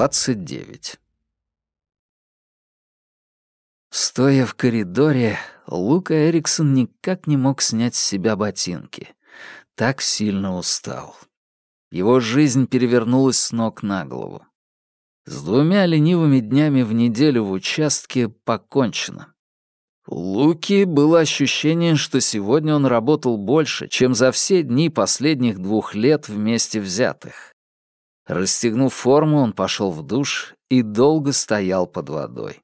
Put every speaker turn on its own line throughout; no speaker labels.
29. Стоя в коридоре, Лука Эриксон никак не мог снять с себя ботинки. Так сильно устал. Его жизнь перевернулась с ног на голову. С двумя ленивыми днями в неделю в участке покончено. У Луки было ощущение, что сегодня он работал больше, чем за все дни последних двух лет вместе взятых. Расстегнув форму, он пошел в душ и долго стоял под водой.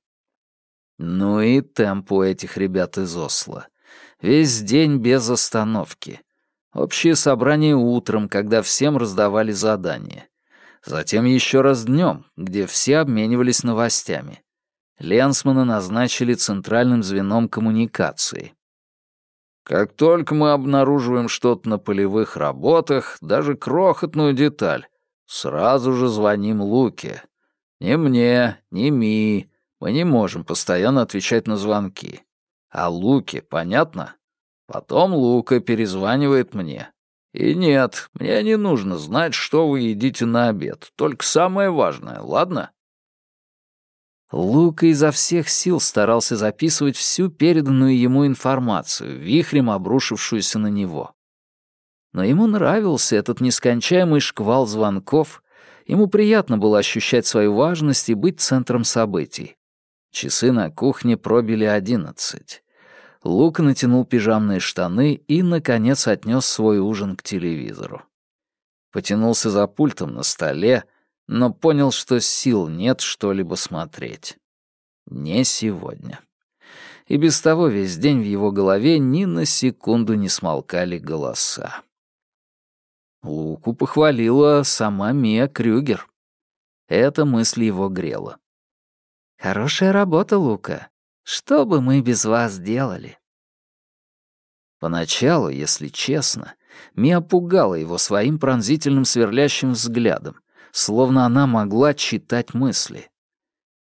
Ну и темп у этих ребят из Осло. Весь день без остановки. Общее собрание утром, когда всем раздавали задания. Затем еще раз днем, где все обменивались новостями. Ленсмана назначили центральным звеном коммуникации. Как только мы обнаруживаем что-то на полевых работах, даже крохотную деталь, Сразу же звоним Луке. Ни мне, ни Ми. Мы не можем постоянно отвечать на звонки. А Луке, понятно? Потом Лука перезванивает мне. И нет, мне не нужно знать, что вы едите на обед. Только самое важное, ладно? Лука изо всех сил старался записывать всю переданную ему информацию, вихрем обрушившуюся на него но ему нравился этот нескончаемый шквал звонков, ему приятно было ощущать свою важность и быть центром событий. Часы на кухне пробили одиннадцать. Лука натянул пижамные штаны и, наконец, отнес свой ужин к телевизору. Потянулся за пультом на столе, но понял, что сил нет что-либо смотреть. Не сегодня. И без того весь день в его голове ни на секунду не смолкали голоса. Луку похвалила сама Мия Крюгер. Эта мысль его грела. «Хорошая работа, Лука. Что бы мы без вас делали?» Поначалу, если честно, Мия пугала его своим пронзительным сверлящим взглядом, словно она могла читать мысли.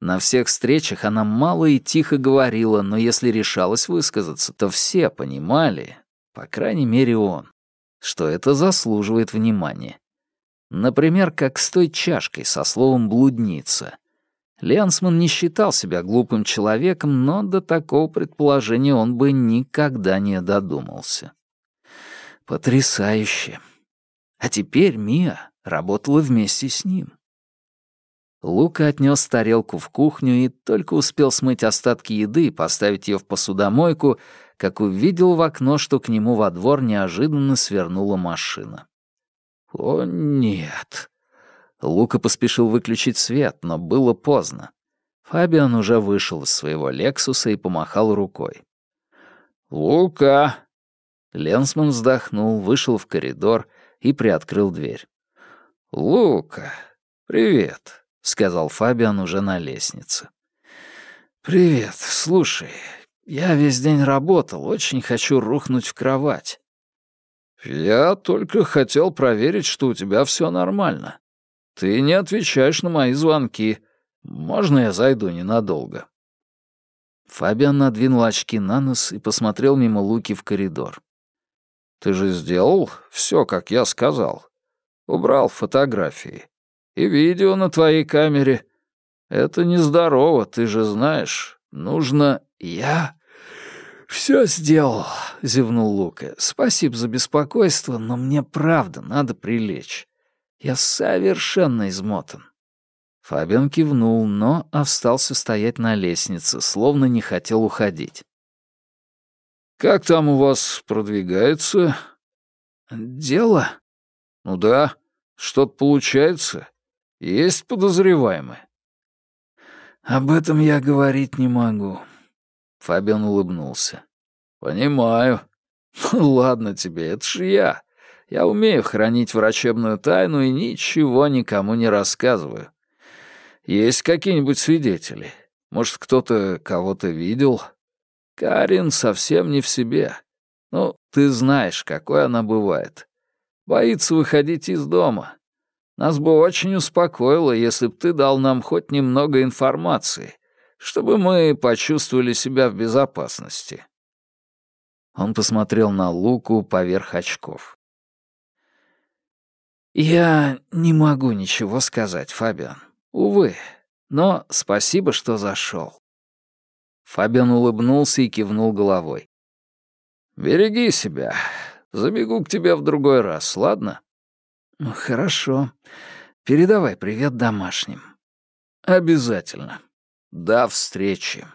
На всех встречах она мало и тихо говорила, но если решалась высказаться, то все понимали, по крайней мере он, что это заслуживает внимания. Например, как с той чашкой со словом «блудница». Ленсман не считал себя глупым человеком, но до такого предположения он бы никогда не додумался. Потрясающе. А теперь Мия работала вместе с ним. Лука отнес тарелку в кухню и только успел смыть остатки еды и поставить ее в посудомойку, как увидел в окно, что к нему во двор неожиданно свернула машина. «О, нет!» Лука поспешил выключить свет, но было поздно. Фабиан уже вышел из своего «Лексуса» и помахал рукой. «Лука!» Ленсман вздохнул, вышел в коридор и приоткрыл дверь. «Лука, привет», — сказал Фабиан уже на лестнице. «Привет. Слушай, я весь день работал, очень хочу рухнуть в кровать. Я только хотел проверить, что у тебя все нормально. Ты не отвечаешь на мои звонки. Можно я зайду ненадолго?» Фабиан надвинул очки на нос и посмотрел мимо Луки в коридор. «Ты же сделал все, как я сказал. Убрал фотографии. И видео на твоей камере. Это нездорово, ты же знаешь. Нужно... Я «Все сделал», — зевнул Лука. «Спасибо за беспокойство, но мне правда надо прилечь. Я совершенно измотан». Фабиан кивнул, но остался стоять на лестнице, словно не хотел уходить. «Как там у вас продвигается?» «Дело?» «Ну да, что-то получается. Есть подозреваемые?» «Об этом я говорить не могу. Фабиан улыбнулся. «Понимаю. Ну ладно тебе, это ж я. Я умею хранить врачебную тайну и ничего никому не рассказываю. Есть какие-нибудь свидетели? Может, кто-то кого-то видел? Карин совсем не в себе. Ну, ты знаешь, какой она бывает. Боится выходить из дома. Нас бы очень успокоило, если б ты дал нам хоть немного информации чтобы мы почувствовали себя в безопасности». Он посмотрел на Луку поверх очков. «Я не могу ничего сказать, Фабиан. Увы, но спасибо, что зашел. Фабиан улыбнулся и кивнул головой. «Береги себя. Забегу к тебе в другой раз, ладно?» «Хорошо. Передавай привет домашним». «Обязательно. До встречи».